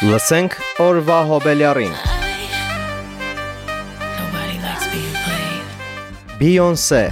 Լսենք օրվա հոբելյարին։ Beyoncé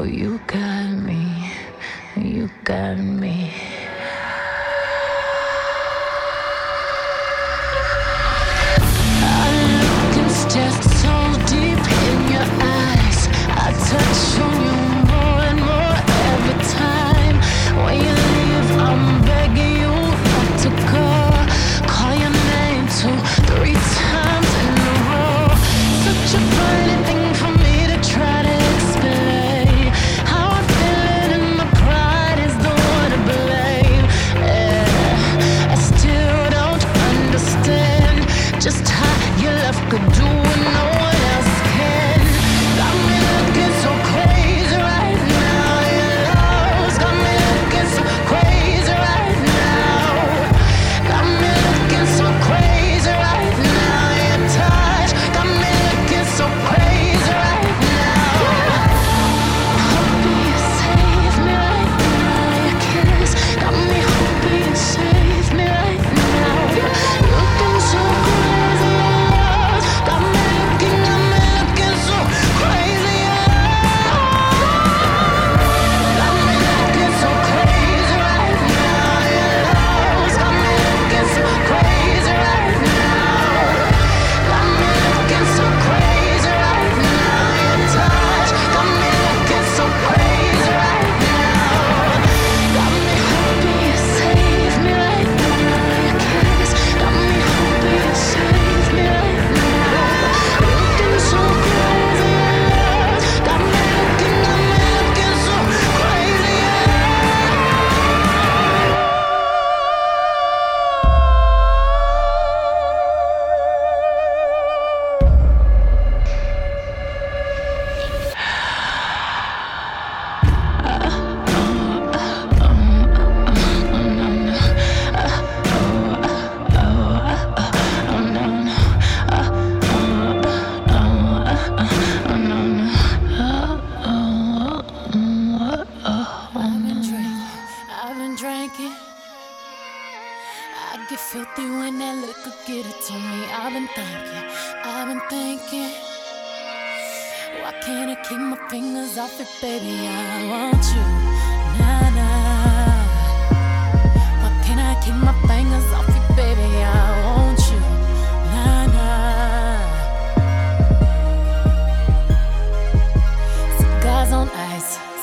Oh, you got me, you got me.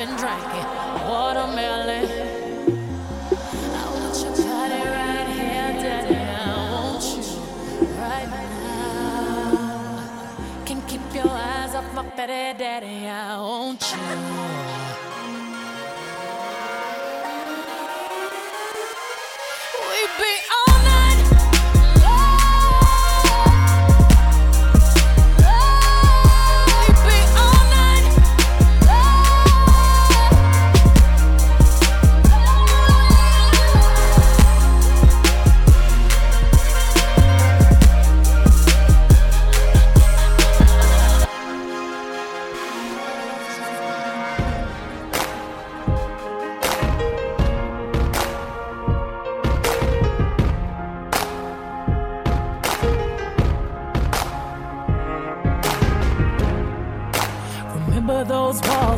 been drinking watermelon. I want your body right here, daddy. I want you right now. Can keep your eyes off my daddy. I want you.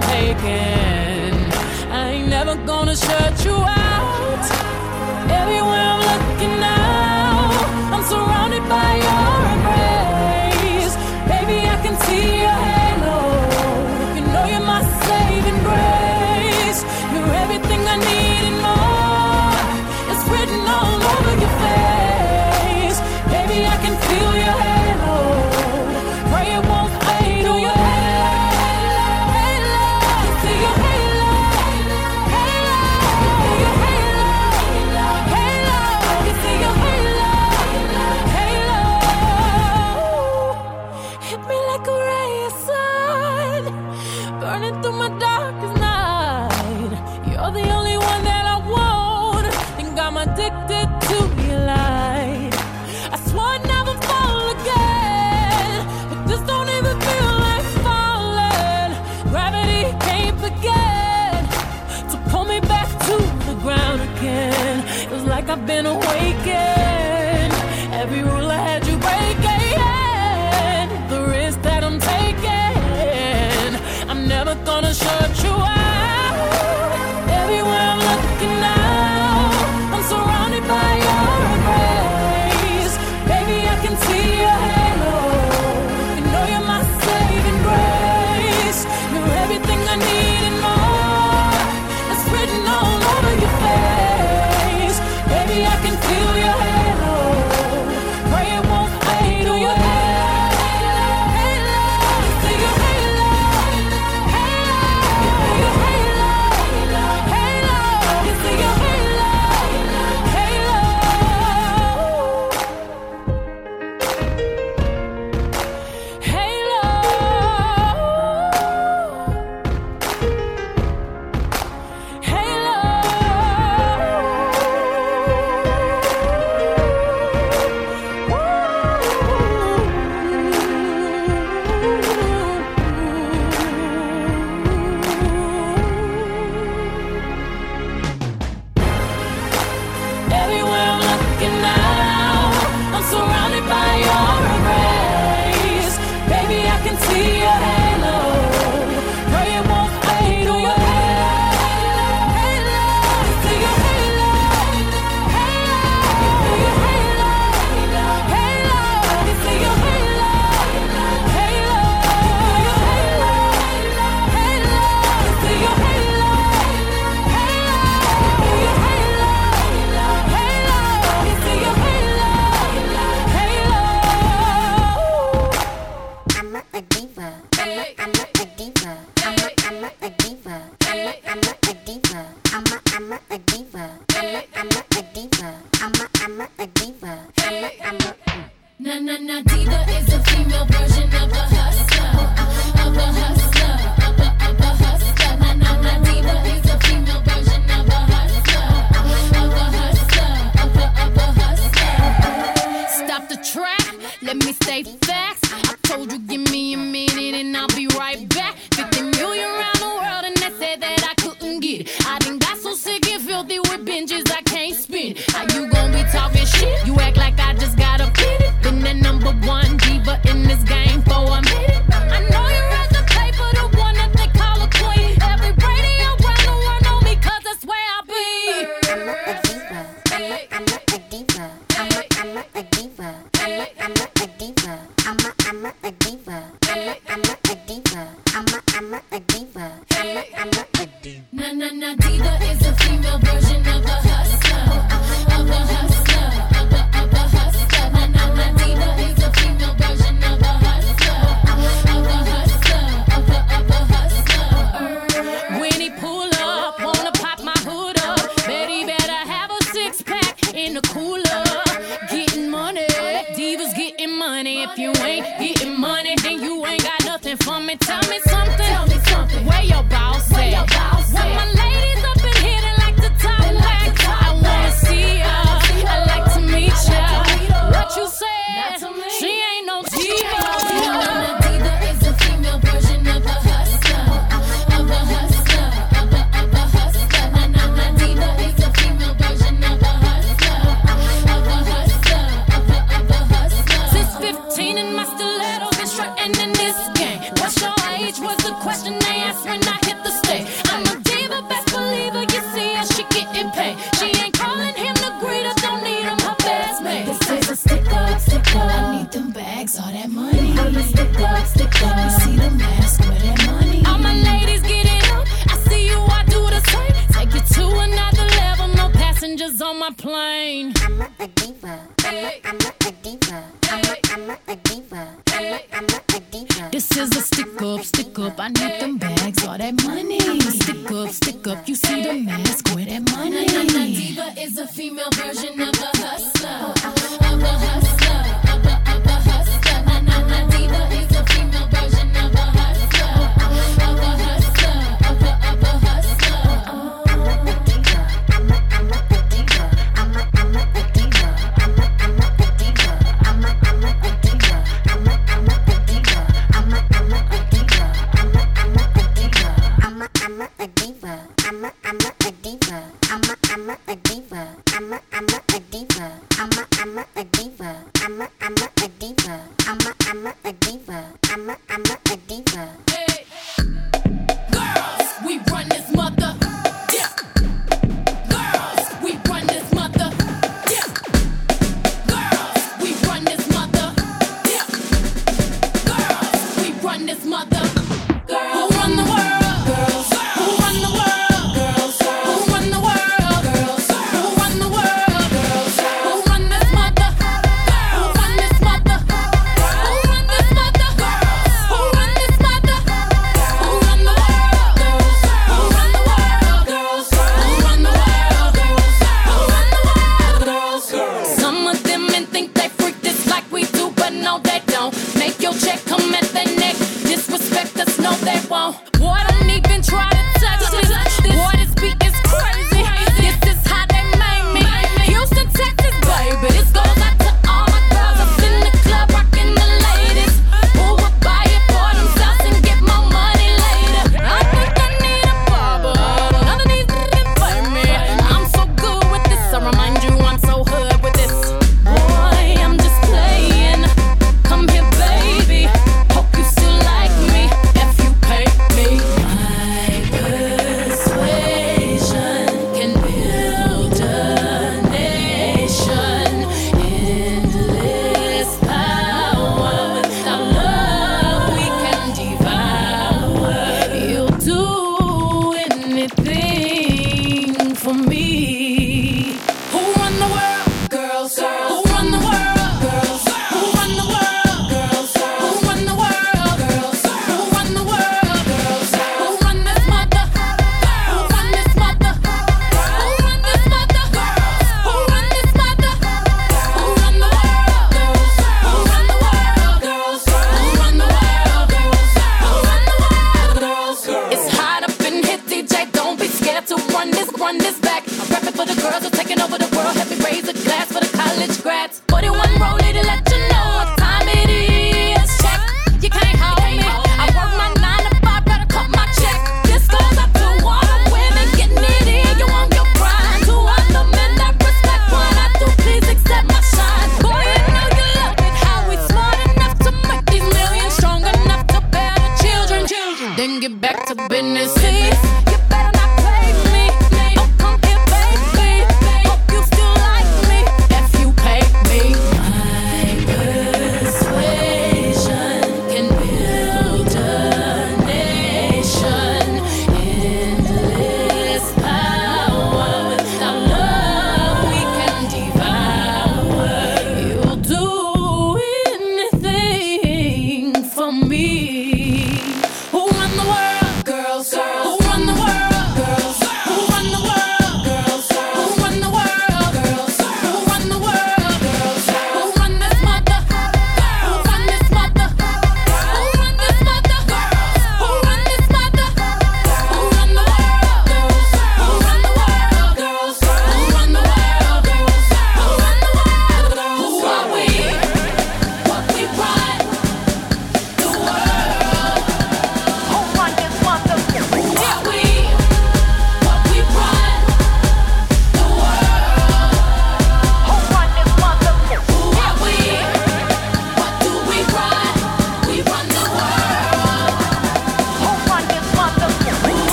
I. I ain't never gonna shut you out. Everywhere I'm looking. been awakened. Every rule I had you breaking. The risk that I'm taking. I'm never gonna shut I'm a, I'm a diva.